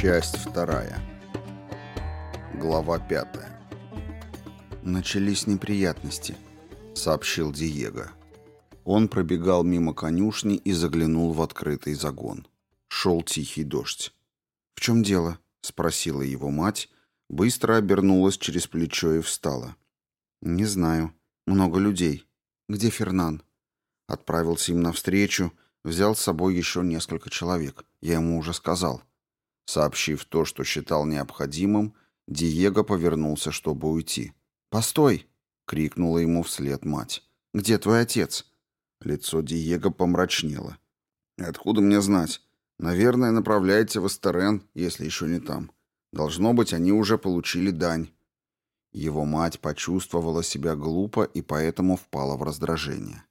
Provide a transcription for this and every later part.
Часть вторая. Глава пятая. «Начались неприятности», — сообщил Диего. Он пробегал мимо конюшни и заглянул в открытый загон. Шел тихий дождь. «В чем дело?» — спросила его мать, быстро обернулась через плечо и встала. «Не знаю. Много людей. Где Фернан?» Отправился им навстречу, взял с собой еще несколько человек. Я ему уже сказал. Сообщив то, что считал необходимым, Диего повернулся, чтобы уйти. «Постой!» — крикнула ему вслед мать. «Где твой отец?» Лицо Диего помрачнело. «Откуда мне знать? Наверное, направляете в Эстерен, если еще не там. Должно быть, они уже получили дань». Его мать почувствовала себя глупо и поэтому впала в раздражение.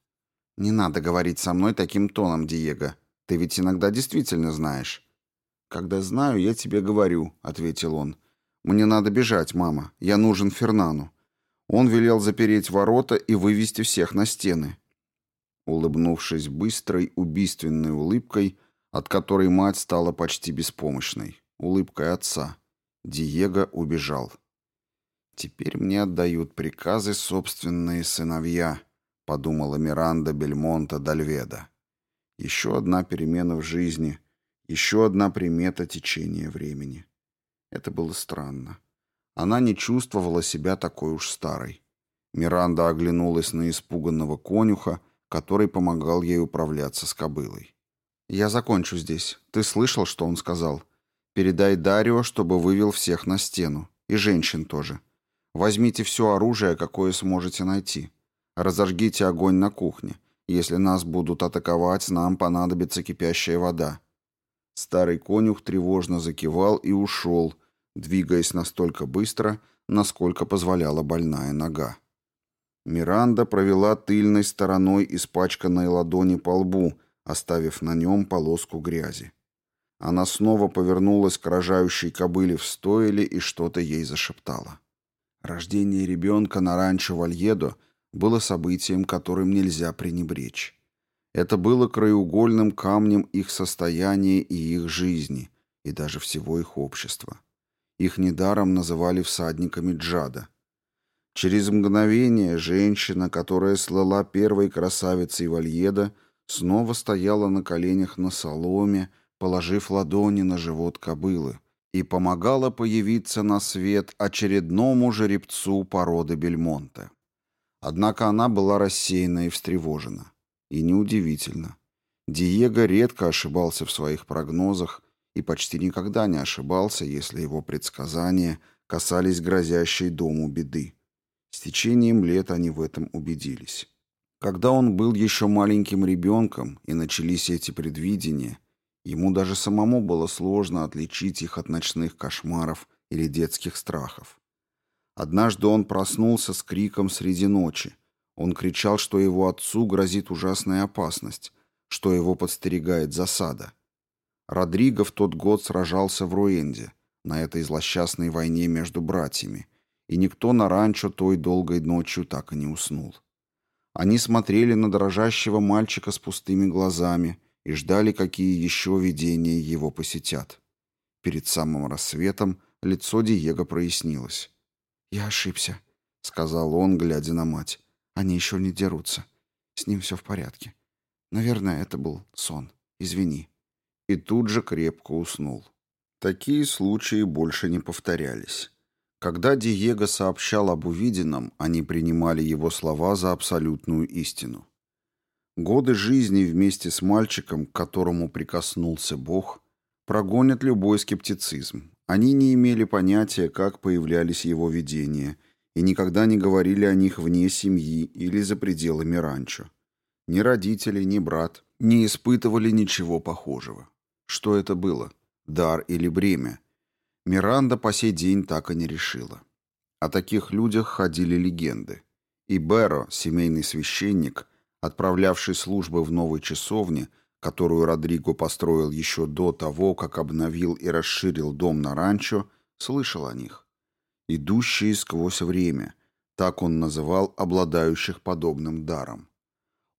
«Не надо говорить со мной таким тоном, Диего. Ты ведь иногда действительно знаешь». «Когда знаю, я тебе говорю», — ответил он. «Мне надо бежать, мама. Я нужен Фернану». Он велел запереть ворота и вывести всех на стены. Улыбнувшись быстрой, убийственной улыбкой, от которой мать стала почти беспомощной, улыбкой отца, Диего убежал. «Теперь мне отдают приказы собственные сыновья», — подумала Миранда Бельмонта Дальведа. «Еще одна перемена в жизни, еще одна примета течения времени». Это было странно. Она не чувствовала себя такой уж старой. Миранда оглянулась на испуганного конюха, который помогал ей управляться с кобылой. «Я закончу здесь. Ты слышал, что он сказал? Передай Дарио, чтобы вывел всех на стену. И женщин тоже. Возьмите все оружие, какое сможете найти. Разожгите огонь на кухне. Если нас будут атаковать, нам понадобится кипящая вода». Старый конюх тревожно закивал и ушел, двигаясь настолько быстро, насколько позволяла больная нога. Миранда провела тыльной стороной испачканной ладони по лбу, оставив на нем полоску грязи. Она снова повернулась к рожающей кобыле в стойле и что-то ей зашептала. Рождение ребенка на ранчо Вальедо было событием, которым нельзя пренебречь. Это было краеугольным камнем их состояния и их жизни, и даже всего их общества. Их недаром называли всадниками Джада — Через мгновение женщина, которая слала первой красавицей Вальеда, снова стояла на коленях на соломе, положив ладони на живот кобылы, и помогала появиться на свет очередному жеребцу породы Бельмонте. Однако она была рассеяна и встревожена. И неудивительно. Диего редко ошибался в своих прогнозах и почти никогда не ошибался, если его предсказания касались грозящей дому беды. С течением лет они в этом убедились. Когда он был еще маленьким ребенком и начались эти предвидения, ему даже самому было сложно отличить их от ночных кошмаров или детских страхов. Однажды он проснулся с криком среди ночи. Он кричал, что его отцу грозит ужасная опасность, что его подстерегает засада. Родриго в тот год сражался в Руэнде, на этой злосчастной войне между братьями, и никто на ранчо той долгой ночью так и не уснул. Они смотрели на дрожащего мальчика с пустыми глазами и ждали, какие еще видения его посетят. Перед самым рассветом лицо Диего прояснилось. «Я ошибся», — сказал он, глядя на мать. «Они еще не дерутся. С ним все в порядке. Наверное, это был сон. Извини». И тут же крепко уснул. Такие случаи больше не повторялись. Когда Диего сообщал об увиденном, они принимали его слова за абсолютную истину. Годы жизни вместе с мальчиком, к которому прикоснулся Бог, прогонят любой скептицизм. Они не имели понятия, как появлялись его видения, и никогда не говорили о них вне семьи или за пределами ранчо. Ни родители, ни брат не испытывали ничего похожего. Что это было? Дар или бремя? Миранда по сей день так и не решила. О таких людях ходили легенды. И Беро, семейный священник, отправлявший службы в новой часовне, которую Родриго построил еще до того, как обновил и расширил дом на ранчо, слышал о них. «Идущие сквозь время», так он называл обладающих подобным даром.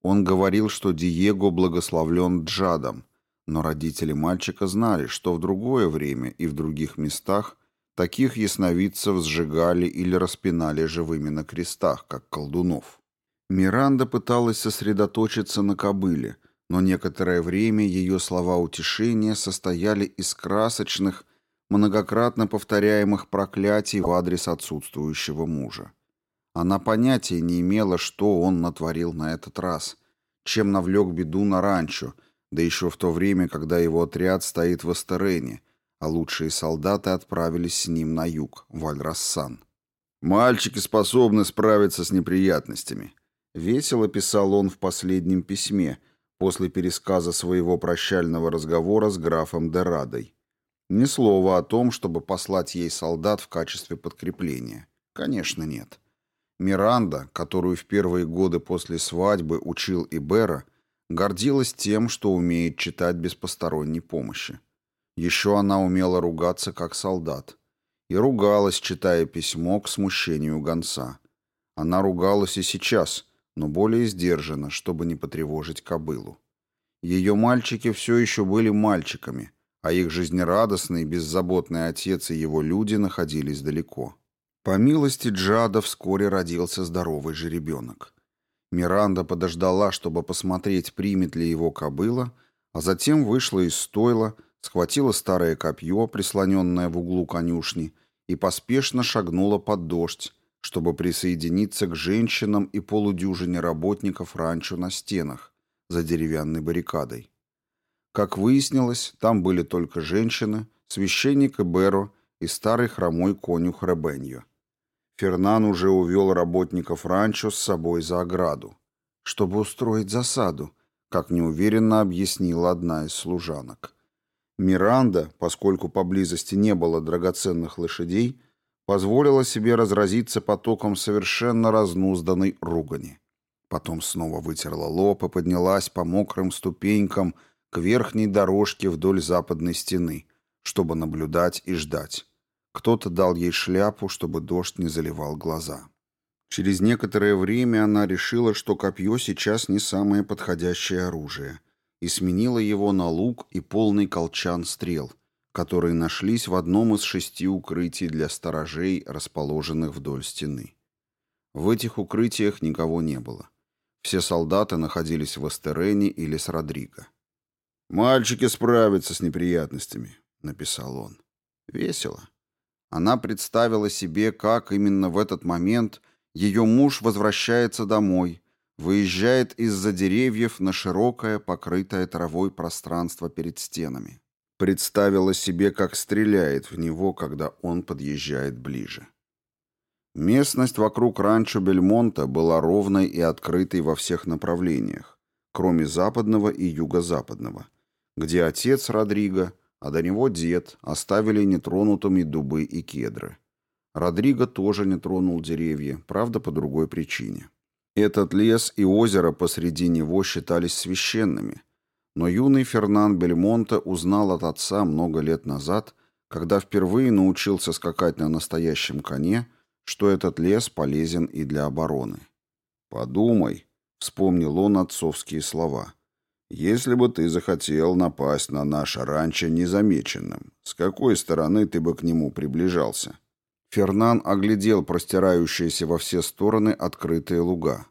Он говорил, что Диего благословлен Джадом, Но родители мальчика знали, что в другое время и в других местах таких ясновидцев сжигали или распинали живыми на крестах, как колдунов. Миранда пыталась сосредоточиться на кобыле, но некоторое время ее слова утешения состояли из красочных, многократно повторяемых проклятий в адрес отсутствующего мужа. Она понятия не имела, что он натворил на этот раз, чем навлек беду на ранчо, да еще в то время, когда его отряд стоит в Астерене, а лучшие солдаты отправились с ним на юг, в Аль-Рассан. «Мальчики способны справиться с неприятностями», Весело писал он в последнем письме, после пересказа своего прощального разговора с графом Дерадой. Ни слова о том, чтобы послать ей солдат в качестве подкрепления. Конечно, нет. Миранда, которую в первые годы после свадьбы учил Ибера, гордилась тем, что умеет читать без посторонней помощи. Еще она умела ругаться как солдат. И ругалась, читая письмо к смущению гонца. Она ругалась и сейчас – но более сдержанно, чтобы не потревожить кобылу. Ее мальчики все еще были мальчиками, а их жизнерадостный, беззаботный отец и его люди находились далеко. По милости Джада вскоре родился здоровый жеребенок. Миранда подождала, чтобы посмотреть, примет ли его кобыла, а затем вышла из стойла, схватила старое копье, прислоненное в углу конюшни, и поспешно шагнула под дождь, чтобы присоединиться к женщинам и полудюжине работников ранчо на стенах за деревянной баррикадой. Как выяснилось, там были только женщины, священник Эберо и старый хромой конюх Ребеньо. Фернан уже увел работников ранчо с собой за ограду, чтобы устроить засаду, как неуверенно объяснила одна из служанок. Миранда, поскольку поблизости не было драгоценных лошадей, позволила себе разразиться потоком совершенно разнузданной ругани. Потом снова вытерла лоб и поднялась по мокрым ступенькам к верхней дорожке вдоль западной стены, чтобы наблюдать и ждать. Кто-то дал ей шляпу, чтобы дождь не заливал глаза. Через некоторое время она решила, что копье сейчас не самое подходящее оружие, и сменила его на лук и полный колчан стрел, которые нашлись в одном из шести укрытий для сторожей, расположенных вдоль стены. В этих укрытиях никого не было. Все солдаты находились в Астерене или с Родриго. «Мальчики справятся с неприятностями», — написал он. Весело. Она представила себе, как именно в этот момент ее муж возвращается домой, выезжает из-за деревьев на широкое, покрытое травой пространство перед стенами. Представила себе, как стреляет в него, когда он подъезжает ближе. Местность вокруг ранчо Бельмонта была ровной и открытой во всех направлениях, кроме западного и юго-западного, где отец Родриго, а до него дед, оставили нетронутыми дубы и кедры. Родриго тоже не тронул деревья, правда, по другой причине. Этот лес и озеро посреди него считались священными – но юный Фернан Бельмонте узнал от отца много лет назад, когда впервые научился скакать на настоящем коне, что этот лес полезен и для обороны. «Подумай», — вспомнил он отцовские слова, — «если бы ты захотел напасть на наше ранчо незамеченным, с какой стороны ты бы к нему приближался?» Фернан оглядел простирающиеся во все стороны открытые луга.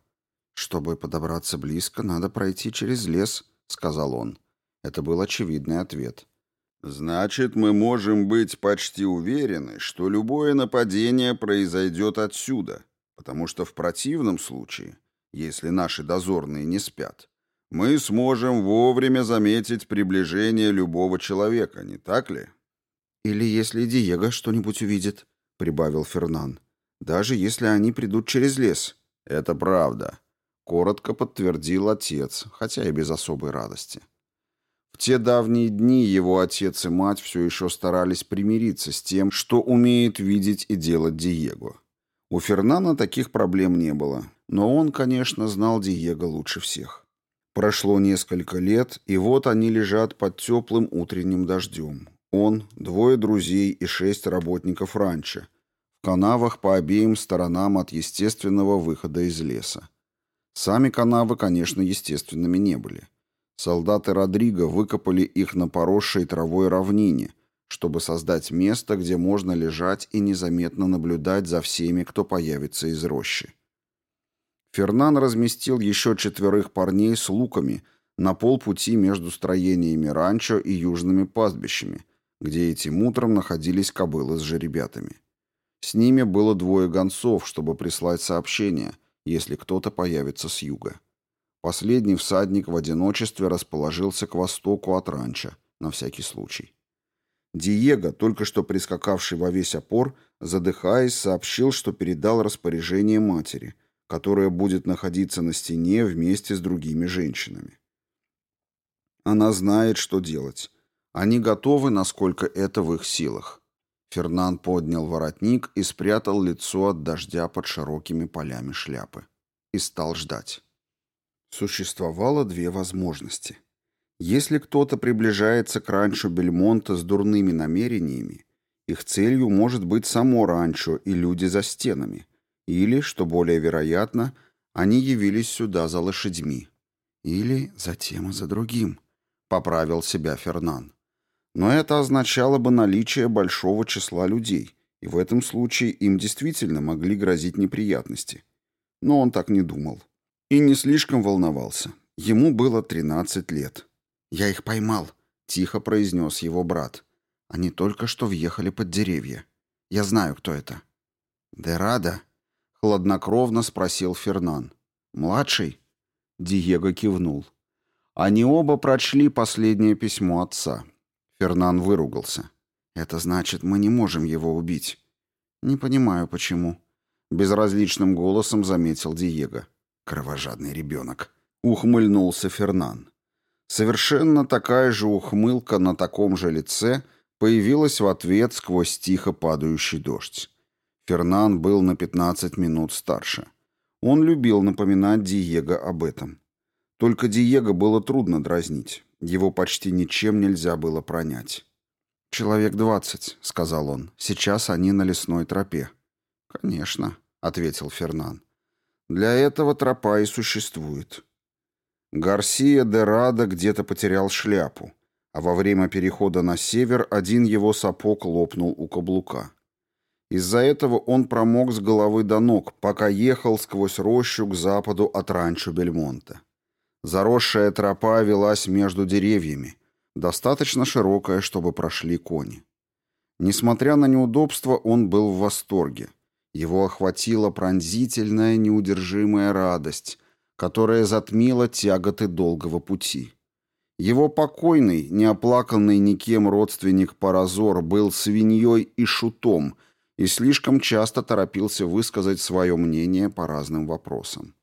«Чтобы подобраться близко, надо пройти через лес», — сказал он. Это был очевидный ответ. «Значит, мы можем быть почти уверены, что любое нападение произойдет отсюда, потому что в противном случае, если наши дозорные не спят, мы сможем вовремя заметить приближение любого человека, не так ли?» «Или если Диего что-нибудь увидит», — прибавил Фернан. «Даже если они придут через лес». «Это правда», коротко подтвердил отец, хотя и без особой радости. В те давние дни его отец и мать все еще старались примириться с тем, что умеет видеть и делать Диего. У Фернана таких проблем не было, но он, конечно, знал Диего лучше всех. Прошло несколько лет, и вот они лежат под теплым утренним дождем. Он, двое друзей и шесть работников ранчо, в канавах по обеим сторонам от естественного выхода из леса. Сами канавы, конечно, естественными не были. Солдаты Родриго выкопали их на поросшей травой равнине, чтобы создать место, где можно лежать и незаметно наблюдать за всеми, кто появится из рощи. Фернан разместил еще четверых парней с луками на полпути между строениями ранчо и южными пастбищами, где этим утром находились кобылы с жеребятами. С ними было двое гонцов, чтобы прислать сообщение, если кто-то появится с юга. Последний всадник в одиночестве расположился к востоку от ранчо, на всякий случай. Диего, только что прискакавший во весь опор, задыхаясь, сообщил, что передал распоряжение матери, которая будет находиться на стене вместе с другими женщинами. Она знает, что делать. Они готовы, насколько это в их силах. Фернан поднял воротник и спрятал лицо от дождя под широкими полями шляпы. И стал ждать. Существовало две возможности. Если кто-то приближается к ранчо Бельмонта с дурными намерениями, их целью может быть само ранчо и люди за стенами. Или, что более вероятно, они явились сюда за лошадьми. Или за тем и за другим, поправил себя Фернан. Но это означало бы наличие большого числа людей, и в этом случае им действительно могли грозить неприятности. Но он так не думал. И не слишком волновался. Ему было 13 лет. «Я их поймал», — тихо произнес его брат. «Они только что въехали под деревья. Я знаю, кто это». «Дерада?» — хладнокровно спросил Фернан. «Младший?» Диего кивнул. Они оба прочли последнее письмо отца. Фернан выругался. «Это значит, мы не можем его убить». «Не понимаю, почему», — безразличным голосом заметил Диего. Кровожадный ребенок. Ухмыльнулся Фернан. Совершенно такая же ухмылка на таком же лице появилась в ответ сквозь тихо падающий дождь. Фернан был на 15 минут старше. Он любил напоминать Диего об этом. Только Диего было трудно дразнить. Его почти ничем нельзя было пронять. «Человек двадцать», — сказал он. «Сейчас они на лесной тропе». «Конечно», — ответил Фернан. Для этого тропа и существует. Гарсия де Рада где-то потерял шляпу, а во время перехода на север один его сапог лопнул у каблука. Из-за этого он промок с головы до ног, пока ехал сквозь рощу к западу от ранчо Бельмонта. Заросшая тропа велась между деревьями, достаточно широкая, чтобы прошли кони. Несмотря на неудобства, он был в восторге. Его охватила пронзительная, неудержимая радость, которая затмила тяготы долгого пути. Его покойный, неоплаканный никем родственник Паразор был свиньей и шутом и слишком часто торопился высказать свое мнение по разным вопросам.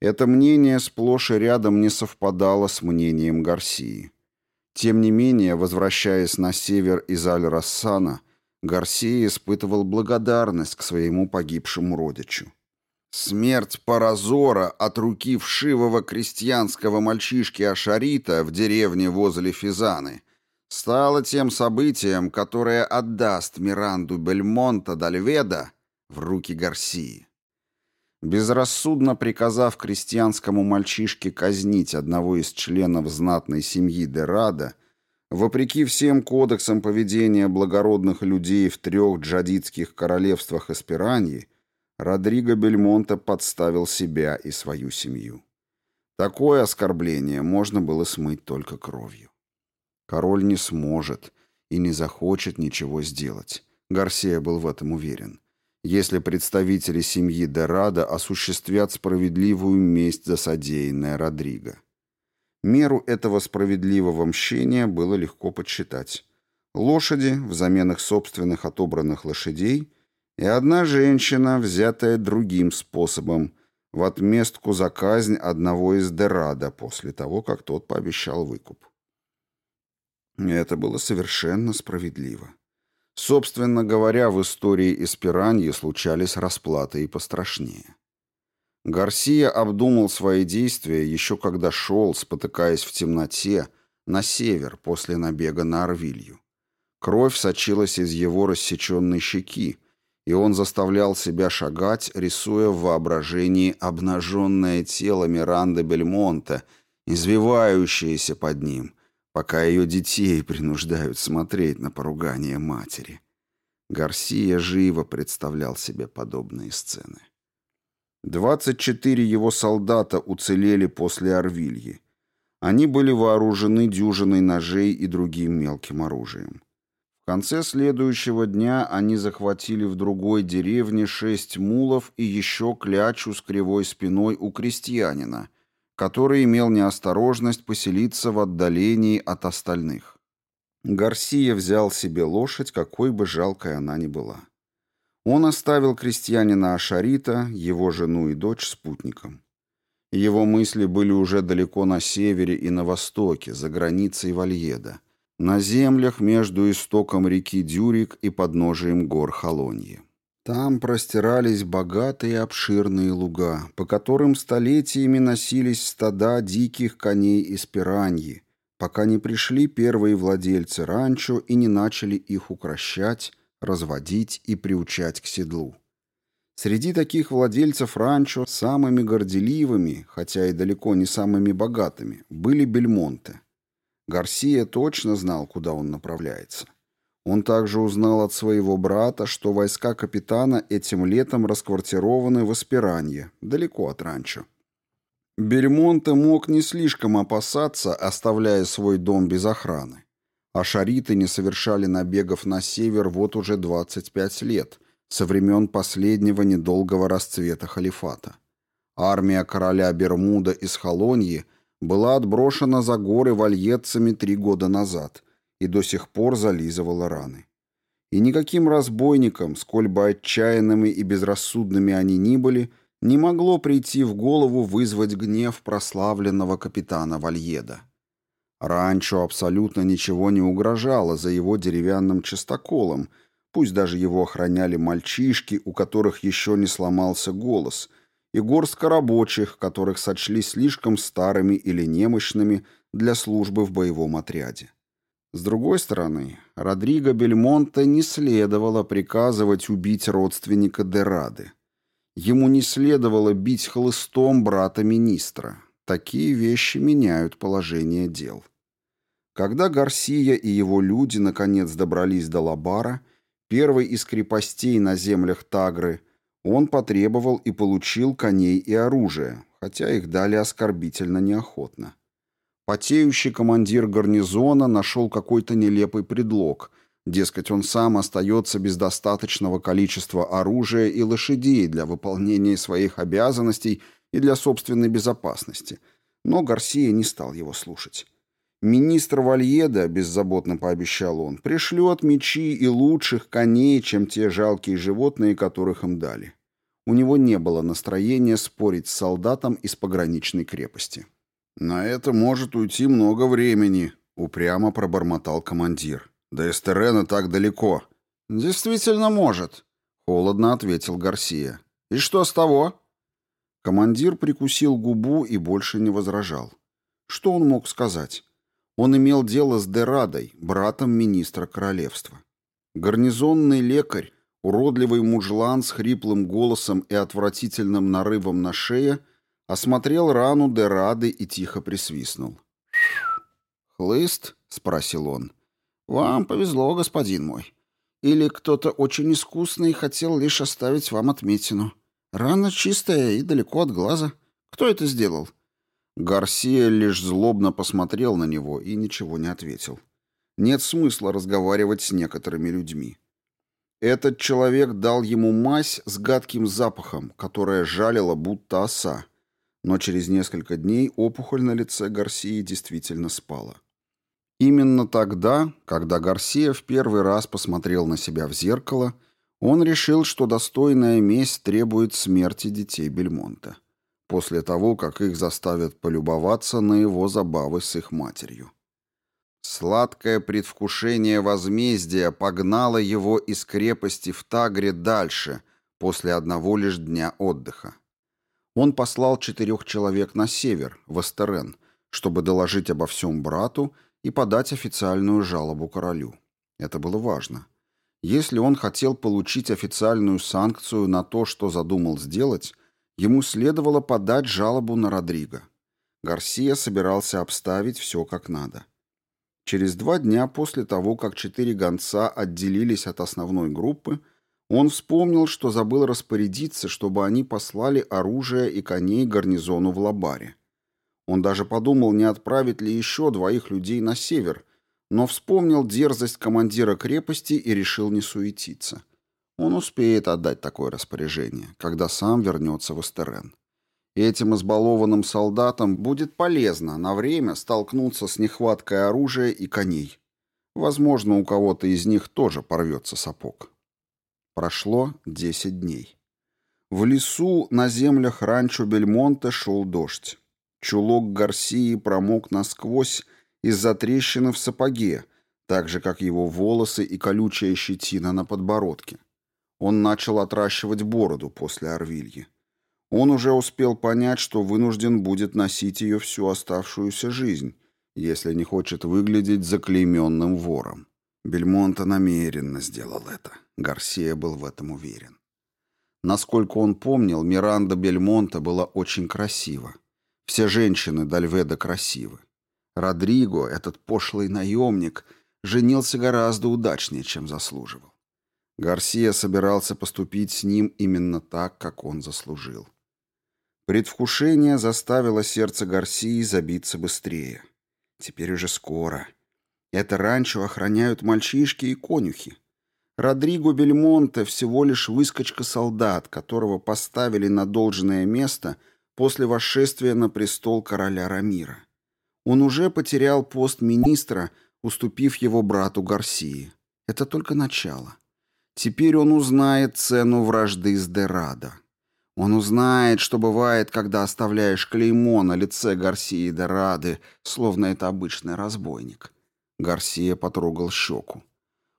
Это мнение сплошь и рядом не совпадало с мнением Гарсии. Тем не менее, возвращаясь на север из Аль-Рассана, Гарсия испытывал благодарность к своему погибшему родичу. Смерть Паразора от руки вшивого крестьянского мальчишки Ашарита в деревне возле Физаны стала тем событием, которое отдаст Миранду Бельмонта Дальведа в руки Гарсии. Безрассудно приказав крестьянскому мальчишке казнить одного из членов знатной семьи Дерада, Вопреки всем кодексам поведения благородных людей в трех джадитских королевствах Эспераньи, Родриго Бельмонте подставил себя и свою семью. Такое оскорбление можно было смыть только кровью. Король не сможет и не захочет ничего сделать. Гарсия был в этом уверен. Если представители семьи Дерада осуществят справедливую месть за содеянное Родриго. Меру этого справедливого мщения было легко подсчитать. Лошади, взамен их собственных отобранных лошадей, и одна женщина, взятая другим способом, в отместку за казнь одного из Дерада после того, как тот пообещал выкуп. Это было совершенно справедливо. Собственно говоря, в истории Эспираньи случались расплаты и пострашнее. Гарсия обдумал свои действия еще когда шел, спотыкаясь в темноте, на север после набега на Орвилью. Кровь сочилась из его рассеченной щеки, и он заставлял себя шагать, рисуя в воображении обнаженное тело Миранды Бельмонта извивающаяся под ним, пока ее детей принуждают смотреть на поругание матери. Гарсия живо представлял себе подобные сцены. 24 его солдата уцелели после Орвильи. Они были вооружены дюжиной ножей и другим мелким оружием. В конце следующего дня они захватили в другой деревне шесть мулов и еще клячу с кривой спиной у крестьянина, который имел неосторожность поселиться в отдалении от остальных. Гарсия взял себе лошадь, какой бы жалкой она ни была. Он оставил крестьянина Ашарита, его жену и дочь спутником. Его мысли были уже далеко на севере и на востоке, за границей Вальеда, на землях между истоком реки Дюрик и подножием гор Холоньи. Там простирались богатые обширные луга, по которым столетиями носились стада диких коней из пираньи, пока не пришли первые владельцы ранчо и не начали их укращать, разводить и приучать к седлу. Среди таких владельцев ранчо самыми горделивыми, хотя и далеко не самыми богатыми, были бельмонты. Гарсия точно знал, куда он направляется. Он также узнал от своего брата, что войска капитана этим летом расквартированы в Аспиранье, далеко от ранчо. Бельмонте мог не слишком опасаться, оставляя свой дом без охраны. А шариты не совершали набегов на север вот уже 25 лет, со времен последнего недолгого расцвета халифата. Армия короля Бермуда из Холоньи была отброшена за горы вальетцами три года назад и до сих пор зализывала раны. И никаким разбойникам, сколь бы отчаянными и безрассудными они ни были, не могло прийти в голову вызвать гнев прославленного капитана Вальеда. Ранчо абсолютно ничего не угрожало за его деревянным частоколом, пусть даже его охраняли мальчишки, у которых еще не сломался голос, и горстка рабочих, которых сочли слишком старыми или немощными для службы в боевом отряде. С другой стороны, Родриго Бельмонте не следовало приказывать убить родственника Дерады. Ему не следовало бить хлыстом брата министра. Такие вещи меняют положение дел. Когда Гарсия и его люди наконец добрались до Лабара, первой из крепостей на землях Тагры, он потребовал и получил коней и оружие, хотя их дали оскорбительно неохотно. Потеющий командир гарнизона нашел какой-то нелепый предлог, дескать, он сам остается без достаточного количества оружия и лошадей для выполнения своих обязанностей и для собственной безопасности, но Гарсия не стал его слушать. Министр Вальеда, беззаботно пообещал он, пришлет мечи и лучших коней, чем те жалкие животные, которых им дали. У него не было настроения спорить с солдатом из пограничной крепости. «На это может уйти много времени», — упрямо пробормотал командир. «До Эстерена так далеко». «Действительно может», — холодно ответил Гарсия. «И что с того?» Командир прикусил губу и больше не возражал. Что он мог сказать? Он имел дело с Дерадой, братом министра королевства. Гарнизонный лекарь, уродливый мужлан с хриплым голосом и отвратительным нарывом на шее, осмотрел рану Дерады и тихо присвистнул. «Хлыст?» — спросил он. «Вам повезло, господин мой. Или кто-то очень искусный хотел лишь оставить вам отметину. Рана чистая и далеко от глаза. Кто это сделал?» Гарсия лишь злобно посмотрел на него и ничего не ответил. Нет смысла разговаривать с некоторыми людьми. Этот человек дал ему мазь с гадким запахом, которая жалила будто оса. Но через несколько дней опухоль на лице Гарсии действительно спала. Именно тогда, когда Гарсия в первый раз посмотрел на себя в зеркало, он решил, что достойная месть требует смерти детей Бельмонта после того, как их заставят полюбоваться на его забавы с их матерью. Сладкое предвкушение возмездия погнало его из крепости в Тагре дальше, после одного лишь дня отдыха. Он послал четырех человек на север, в Астерен, чтобы доложить обо всем брату и подать официальную жалобу королю. Это было важно. Если он хотел получить официальную санкцию на то, что задумал сделать, ему следовало подать жалобу на Родриго. Гарсия собирался обставить все как надо. Через два дня после того, как четыре гонца отделились от основной группы, он вспомнил, что забыл распорядиться, чтобы они послали оружие и коней гарнизону в Лабаре. Он даже подумал, не отправить ли еще двоих людей на север, но вспомнил дерзость командира крепости и решил не суетиться. Он успеет отдать такое распоряжение, когда сам вернется в Эстерен. Этим избалованным солдатам будет полезно на время столкнуться с нехваткой оружия и коней. Возможно, у кого-то из них тоже порвется сапог. Прошло десять дней. В лесу на землях ранчо Бельмонте шел дождь. Чулок Гарсии промок насквозь из-за трещины в сапоге, так же, как его волосы и колючая щетина на подбородке. Он начал отращивать бороду после Орвильи. Он уже успел понять, что вынужден будет носить ее всю оставшуюся жизнь, если не хочет выглядеть заклейменным вором. Бельмонта намеренно сделал это. Гарсия был в этом уверен. Насколько он помнил, Миранда Бельмонта была очень красива. Все женщины Дальведа красивы. Родриго, этот пошлый наемник, женился гораздо удачнее, чем заслуживал. Гарсия собирался поступить с ним именно так, как он заслужил. Предвкушение заставило сердце Гарсии забиться быстрее. Теперь уже скоро. Это ранчо охраняют мальчишки и конюхи. Родриго Бельмонте всего лишь выскочка-солдат, которого поставили на должное место после восшествия на престол короля Рамира. Он уже потерял пост министра, уступив его брату Гарсии. Это только начало. Теперь он узнает цену вражды с Дерадо. Он узнает, что бывает, когда оставляешь клеймо на лице Гарсии Дерады, словно это обычный разбойник. Гарсия потрогал щеку.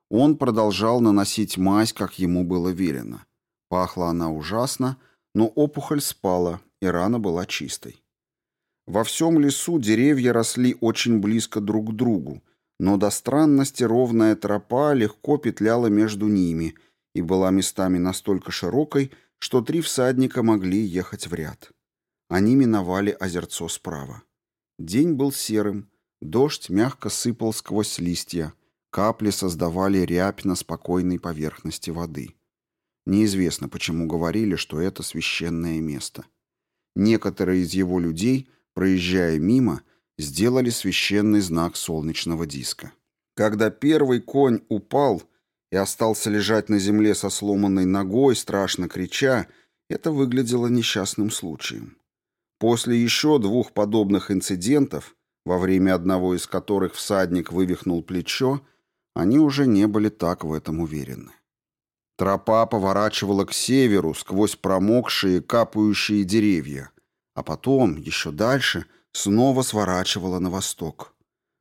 Он продолжал наносить мазь, как ему было велено. Пахла она ужасно, но опухоль спала, и рана была чистой. Во всем лесу деревья росли очень близко друг к другу, но до странности ровная тропа легко петляла между ними и была местами настолько широкой, что три всадника могли ехать в ряд. Они миновали озерцо справа. День был серым, дождь мягко сыпал сквозь листья, капли создавали рябь на спокойной поверхности воды. Неизвестно, почему говорили, что это священное место. Некоторые из его людей, проезжая мимо, сделали священный знак солнечного диска. Когда первый конь упал и остался лежать на земле со сломанной ногой, страшно крича, это выглядело несчастным случаем. После еще двух подобных инцидентов, во время одного из которых всадник вывихнул плечо, они уже не были так в этом уверены. Тропа поворачивала к северу сквозь промокшие, капающие деревья, а потом, еще дальше, снова сворачивала на восток.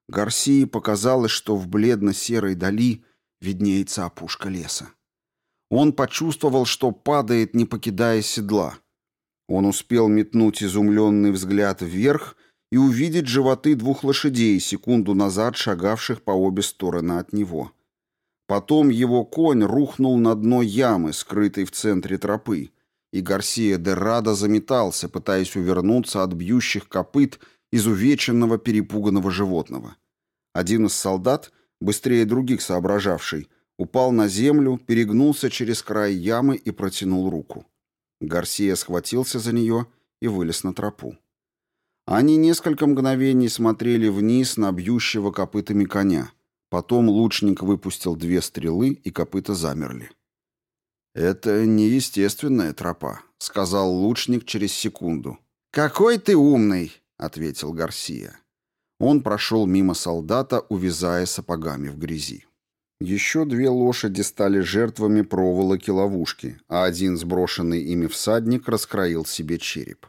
Гарсии показалось, что в бледно-серой дали виднеется опушка леса. Он почувствовал, что падает, не покидая седла. Он успел метнуть изумленный взгляд вверх и увидеть животы двух лошадей, секунду назад шагавших по обе стороны от него. Потом его конь рухнул на дно ямы, скрытой в центре тропы, и Гарсия де Радо заметался, пытаясь увернуться от бьющих копыт изувеченного перепуганного животного. Один из солдат, быстрее других соображавший, упал на землю, перегнулся через край ямы и протянул руку. Гарсия схватился за нее и вылез на тропу. Они несколько мгновений смотрели вниз на бьющего копытами коня. Потом лучник выпустил две стрелы, и копыта замерли. «Это неестественная тропа», — сказал лучник через секунду. «Какой ты умный!» — ответил Гарсия. Он прошел мимо солдата, увязая сапогами в грязи. Еще две лошади стали жертвами проволоки ловушки, а один сброшенный ими всадник раскроил себе череп.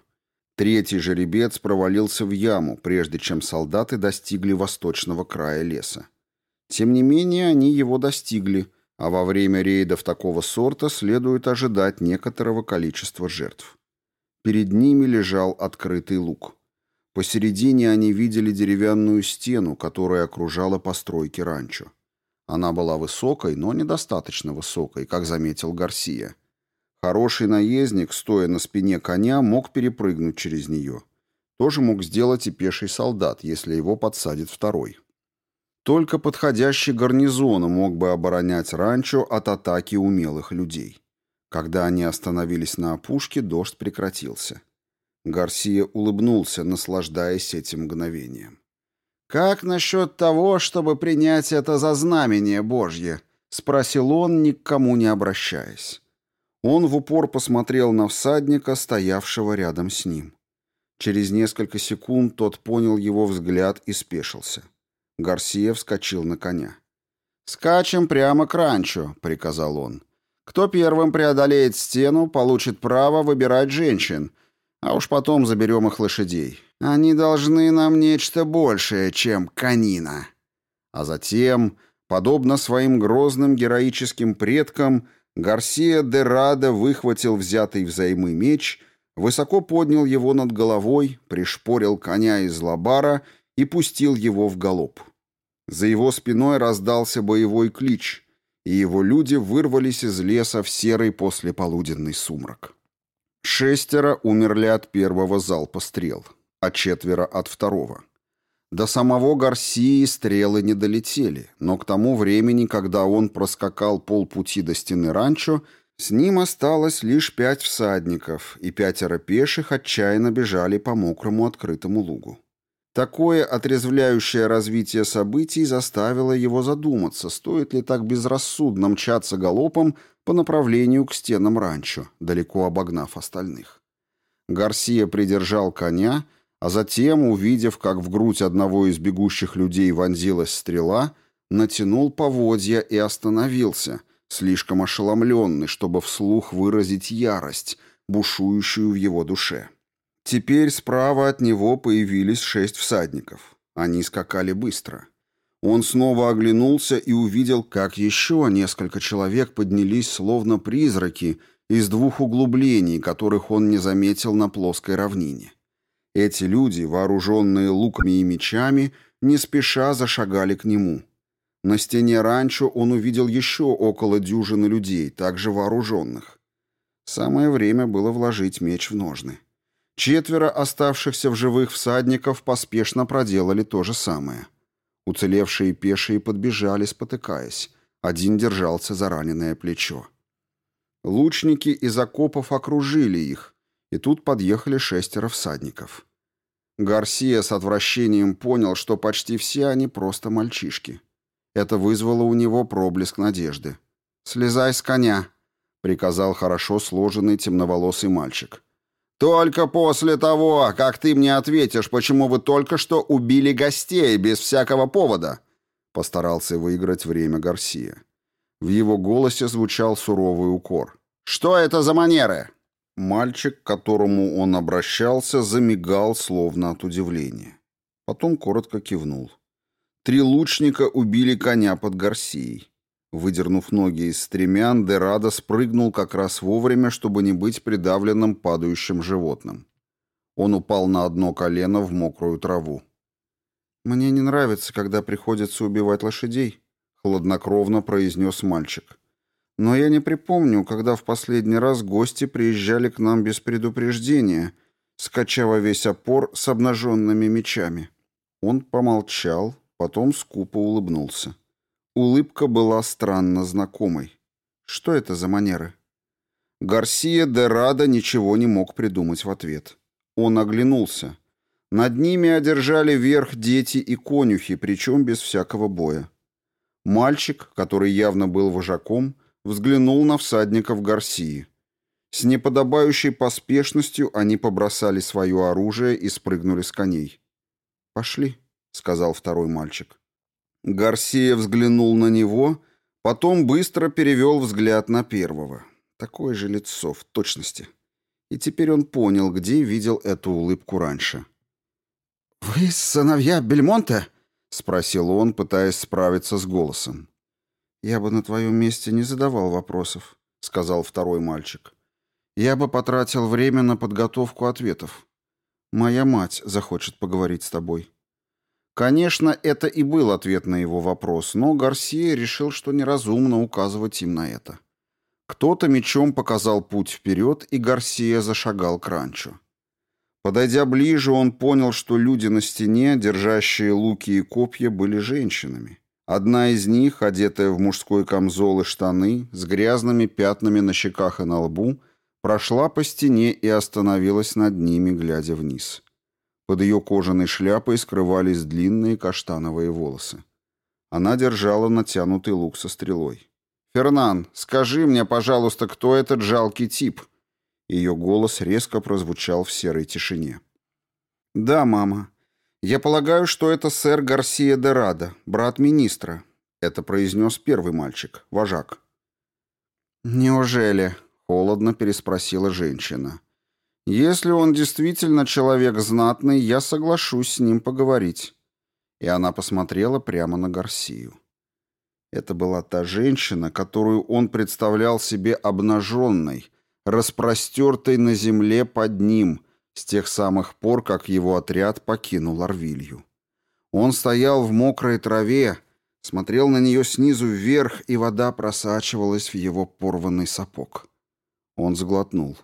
Третий жеребец провалился в яму, прежде чем солдаты достигли восточного края леса. Тем не менее, они его достигли, а во время рейдов такого сорта следует ожидать некоторого количества жертв. Перед ними лежал открытый луг. Посередине они видели деревянную стену, которая окружала постройки ранчо. Она была высокой, но недостаточно высокой, как заметил Гарсия. Хороший наездник, стоя на спине коня, мог перепрыгнуть через нее. тоже мог сделать и пеший солдат, если его подсадит второй. Только подходящий гарнизон мог бы оборонять ранчо от атаки умелых людей. Когда они остановились на опушке, дождь прекратился. Гарсия улыбнулся, наслаждаясь этим мгновением. «Как насчет того, чтобы принять это за знамение Божье?» — спросил он, ни к кому не обращаясь. Он в упор посмотрел на всадника, стоявшего рядом с ним. Через несколько секунд тот понял его взгляд и спешился. Гарсия вскочил на коня. «Скачем прямо к ранчо», — приказал он. «Кто первым преодолеет стену, получит право выбирать женщин, а уж потом заберем их лошадей. Они должны нам нечто большее, чем конина». А затем, подобно своим грозным героическим предкам, Гарсия де Рада выхватил взятый взаймы меч, высоко поднял его над головой, пришпорил коня из лабара и пустил его в галоп. За его спиной раздался боевой клич, и его люди вырвались из леса в серый послеполуденный сумрак. Шестеро умерли от первого залпа стрел, а четверо от второго. До самого Гарсии стрелы не долетели, но к тому времени, когда он проскакал полпути до стены ранчо, с ним осталось лишь пять всадников, и пятеро пеших отчаянно бежали по мокрому открытому лугу. Такое отрезвляющее развитие событий заставило его задуматься, стоит ли так безрассудно мчаться галопом по направлению к стенам ранчо, далеко обогнав остальных. Гарсия придержал коня, а затем, увидев, как в грудь одного из бегущих людей вонзилась стрела, натянул поводья и остановился, слишком ошеломленный, чтобы вслух выразить ярость, бушующую в его душе. Теперь справа от него появились шесть всадников. Они скакали быстро. Он снова оглянулся и увидел, как еще несколько человек поднялись, словно призраки, из двух углублений, которых он не заметил на плоской равнине. Эти люди, вооруженные луками и мечами, не спеша зашагали к нему. На стене ранчо он увидел еще около дюжины людей, также вооруженных. Самое время было вложить меч в ножны. Четверо оставшихся в живых всадников поспешно проделали то же самое. Уцелевшие пешие подбежали, спотыкаясь. Один держался за раненое плечо. Лучники из окопов окружили их, и тут подъехали шестеро всадников. Гарсия с отвращением понял, что почти все они просто мальчишки. Это вызвало у него проблеск надежды. «Слезай с коня», — приказал хорошо сложенный темноволосый мальчик. «Только после того, как ты мне ответишь, почему вы только что убили гостей без всякого повода», — постарался выиграть время Гарсия. В его голосе звучал суровый укор. «Что это за манеры?» Мальчик, к которому он обращался, замигал, словно от удивления. Потом коротко кивнул. Три лучника убили коня под Гарсией. Выдернув ноги из стремян, Дерада спрыгнул как раз вовремя, чтобы не быть придавленным падающим животным. Он упал на одно колено в мокрую траву. «Мне не нравится, когда приходится убивать лошадей», — хладнокровно произнес мальчик. «Но я не припомню, когда в последний раз гости приезжали к нам без предупреждения, скача во весь опор с обнаженными мечами». Он помолчал, потом скупо улыбнулся. Улыбка была странно знакомой. Что это за манеры? Гарсия де Рада ничего не мог придумать в ответ. Он оглянулся. Над ними одержали верх дети и конюхи, причем без всякого боя. Мальчик, который явно был вожаком, взглянул на всадников Гарсии. С неподобающей поспешностью они побросали свое оружие и спрыгнули с коней. «Пошли», — сказал второй мальчик. Гарсия взглянул на него, потом быстро перевел взгляд на первого. Такое же лицо, в точности. И теперь он понял, где видел эту улыбку раньше. «Вы сыновья Бельмонта?» — спросил он, пытаясь справиться с голосом. «Я бы на твоем месте не задавал вопросов», — сказал второй мальчик. «Я бы потратил время на подготовку ответов. Моя мать захочет поговорить с тобой». Конечно, это и был ответ на его вопрос, но Гарсия решил, что неразумно указывать им на это. Кто-то мечом показал путь вперед, и Гарсия зашагал к ранчо. Подойдя ближе, он понял, что люди на стене, держащие луки и копья, были женщинами. Одна из них, одетая в мужской камзол и штаны, с грязными пятнами на щеках и на лбу, прошла по стене и остановилась над ними, глядя вниз. Под ее кожаной шляпой скрывались длинные каштановые волосы. Она держала натянутый лук со стрелой. «Фернан, скажи мне, пожалуйста, кто этот жалкий тип?» Ее голос резко прозвучал в серой тишине. «Да, мама. Я полагаю, что это сэр Гарсия де Рада, брат министра». Это произнес первый мальчик, вожак. «Неужели?» — холодно переспросила женщина. «Если он действительно человек знатный, я соглашусь с ним поговорить». И она посмотрела прямо на Гарсию. Это была та женщина, которую он представлял себе обнаженной, распростертой на земле под ним, с тех самых пор, как его отряд покинул Арвилью. Он стоял в мокрой траве, смотрел на нее снизу вверх, и вода просачивалась в его порванный сапог. Он сглотнул.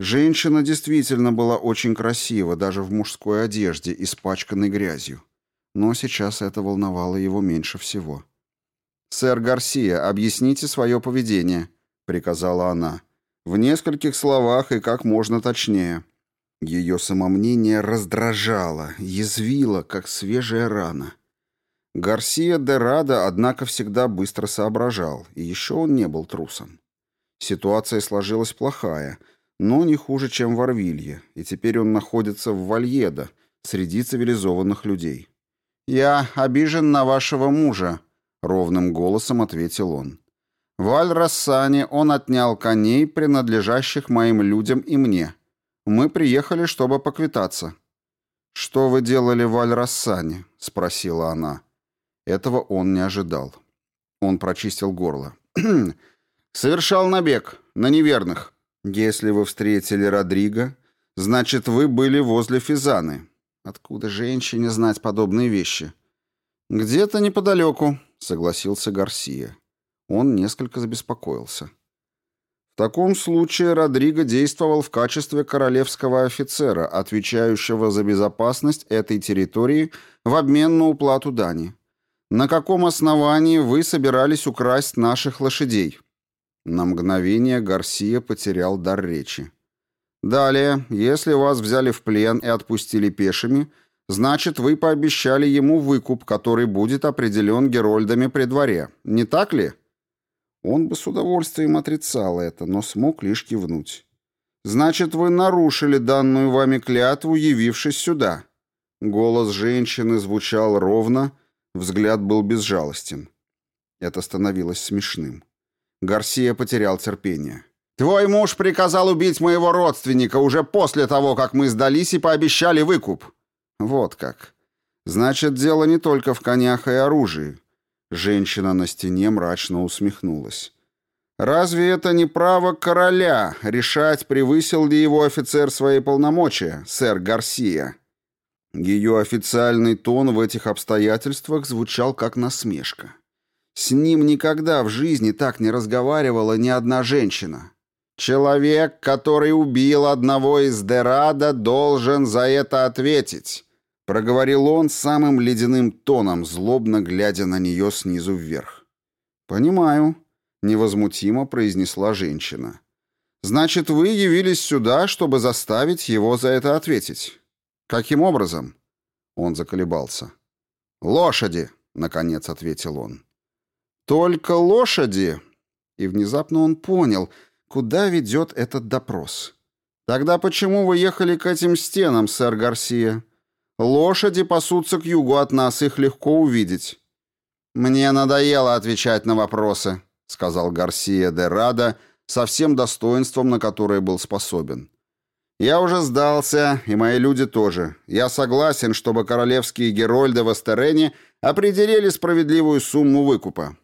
Женщина действительно была очень красива, даже в мужской одежде, испачканной грязью. Но сейчас это волновало его меньше всего. «Сэр Гарсия, объясните свое поведение», — приказала она. «В нескольких словах и как можно точнее». Ее самомнение раздражало, язвило, как свежая рана. Гарсия де Рада, однако, всегда быстро соображал, и еще он не был трусом. Ситуация сложилась плохая, но не хуже, чем в Орвилье, и теперь он находится в Вальедо, среди цивилизованных людей. «Я обижен на вашего мужа», — ровным голосом ответил он. «В Аль-Рассане он отнял коней, принадлежащих моим людям и мне. Мы приехали, чтобы поквитаться». «Что вы делали в Аль-Рассане?» — спросила она. Этого он не ожидал. Он прочистил горло. «Совершал набег на неверных. Если вы встретили Родриго, значит, вы были возле Физаны. Откуда женщине знать подобные вещи?» «Где-то неподалеку», согласился Гарсия. Он несколько забеспокоился. Таком случае Родриго действовал в качестве королевского офицера, отвечающего за безопасность этой территории в обмен на уплату дани. На каком основании вы собирались украсть наших лошадей? На мгновение Гарсия потерял дар речи. Далее, если вас взяли в плен и отпустили пешими, Значит, вы пообещали ему выкуп, который будет определен герольдами при дворе. Не так ли? Он бы с удовольствием отрицал это, но смог лишь кивнуть. Значит, вы нарушили данную вами клятву, явившись сюда. Голос женщины звучал ровно, взгляд был безжалостен. Это становилось смешным. Гарсия потерял терпение. «Твой муж приказал убить моего родственника уже после того, как мы сдались и пообещали выкуп. Вот как. Значит, дело не только в конях и оружии. Женщина на стене мрачно усмехнулась. Разве это не право короля решать, превысил ли его офицер свои полномочия, сэр Гарсия? Ее официальный тон в этих обстоятельствах звучал как насмешка. С ним никогда в жизни так не разговаривала ни одна женщина. Человек, который убил одного из Дерада, должен за это ответить. Проговорил он самым ледяным тоном, злобно глядя на нее снизу вверх. «Понимаю», — невозмутимо произнесла женщина. «Значит, вы явились сюда, чтобы заставить его за это ответить. Каким образом?» Он заколебался. «Лошади», — наконец ответил он. «Только лошади?» И внезапно он понял, куда ведет этот допрос. «Тогда почему вы ехали к этим стенам, сэр Гарсия?» Лошади пасутся к югу от нас, их легко увидеть. Мне надоело отвечать на вопросы, сказал Гарсия де Рада со всем достоинством, на которое был способен. Я уже сдался, и мои люди тоже. Я согласен, чтобы королевские герольды в Астерене определили справедливую сумму выкупа.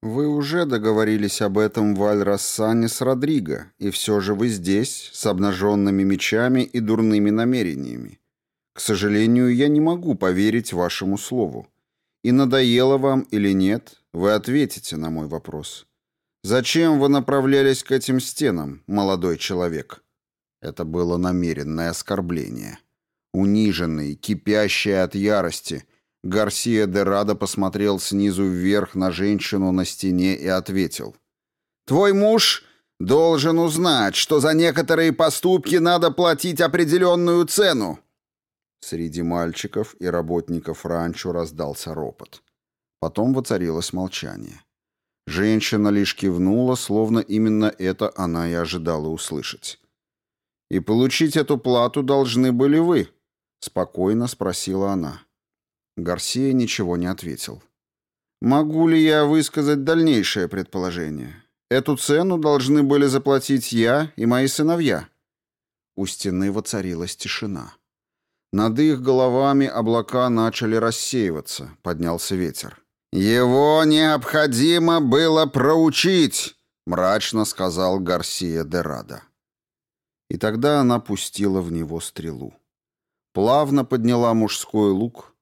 Вы уже договорились об этом в Аль-Рассане с Родриго, и все же вы здесь, с обнаженными мечами и дурными намерениями. К сожалению, я не могу поверить вашему слову. И надоело вам или нет, вы ответите на мой вопрос. Зачем вы направлялись к этим стенам, молодой человек? Это было намеренное оскорбление. Униженный, кипящий от ярости, Гарсия де Радо посмотрел снизу вверх на женщину на стене и ответил. «Твой муж должен узнать, что за некоторые поступки надо платить определенную цену». Среди мальчиков и работников ранчо раздался ропот. Потом воцарилось молчание. Женщина лишь кивнула, словно именно это она и ожидала услышать. «И получить эту плату должны были вы?» — спокойно спросила она. Гарсия ничего не ответил. «Могу ли я высказать дальнейшее предположение? Эту цену должны были заплатить я и мои сыновья». У стены воцарилась тишина. Над их головами облака начали рассеиваться, поднялся ветер. «Его необходимо было проучить», — мрачно сказал Гарсия де Рада. И тогда она пустила в него стрелу. Плавно подняла мужской лук,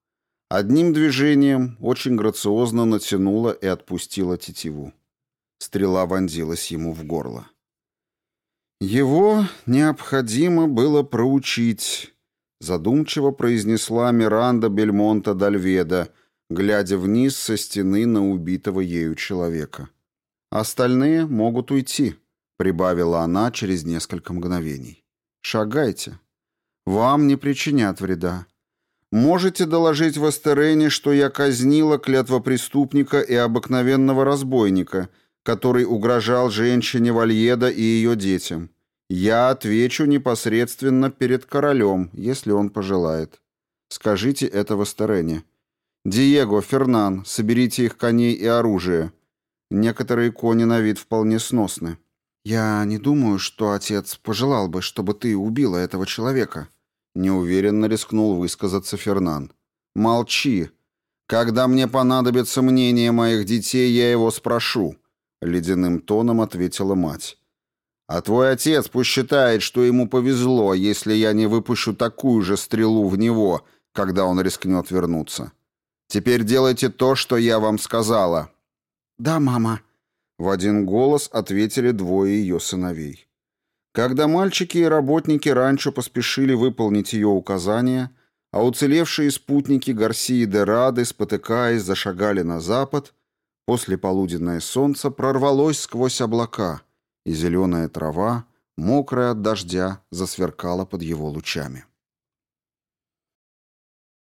одним движением очень грациозно натянула и отпустила тетиву. Стрела вонзилась ему в горло. «Его необходимо было проучить», — задумчиво произнесла Миранда Бельмонта Дальведа — глядя вниз со стены на убитого ею человека. «Остальные могут уйти», — прибавила она через несколько мгновений. «Шагайте. Вам не причинят вреда. Можете доложить в Астерене, что я казнила клятвопреступника и обыкновенного разбойника, который угрожал женщине Вальеда и ее детям. Я отвечу непосредственно перед королем, если он пожелает. Скажите это в Астерене. «Диего, Фернан, соберите их коней и оружие. Некоторые кони на вид вполне сносны». «Я не думаю, что отец пожелал бы, чтобы ты убила этого человека», — неуверенно рискнул высказаться Фернан. «Молчи. Когда мне понадобится мнение моих детей, я его спрошу», — ледяным тоном ответила мать. «А твой отец пусть считает, что ему повезло, если я не выпущу такую же стрелу в него, когда он рискнет вернуться». Теперь делайте то, что я вам сказала». «Да, мама», — в один голос ответили двое ее сыновей. Когда мальчики и работники ранчо поспешили выполнить ее указания, а уцелевшие спутники Гарсии де Рады, спотыкаясь, зашагали на запад, после полуденное солнце прорвалось сквозь облака, и зеленая трава, мокрая от дождя, засверкала под его лучами.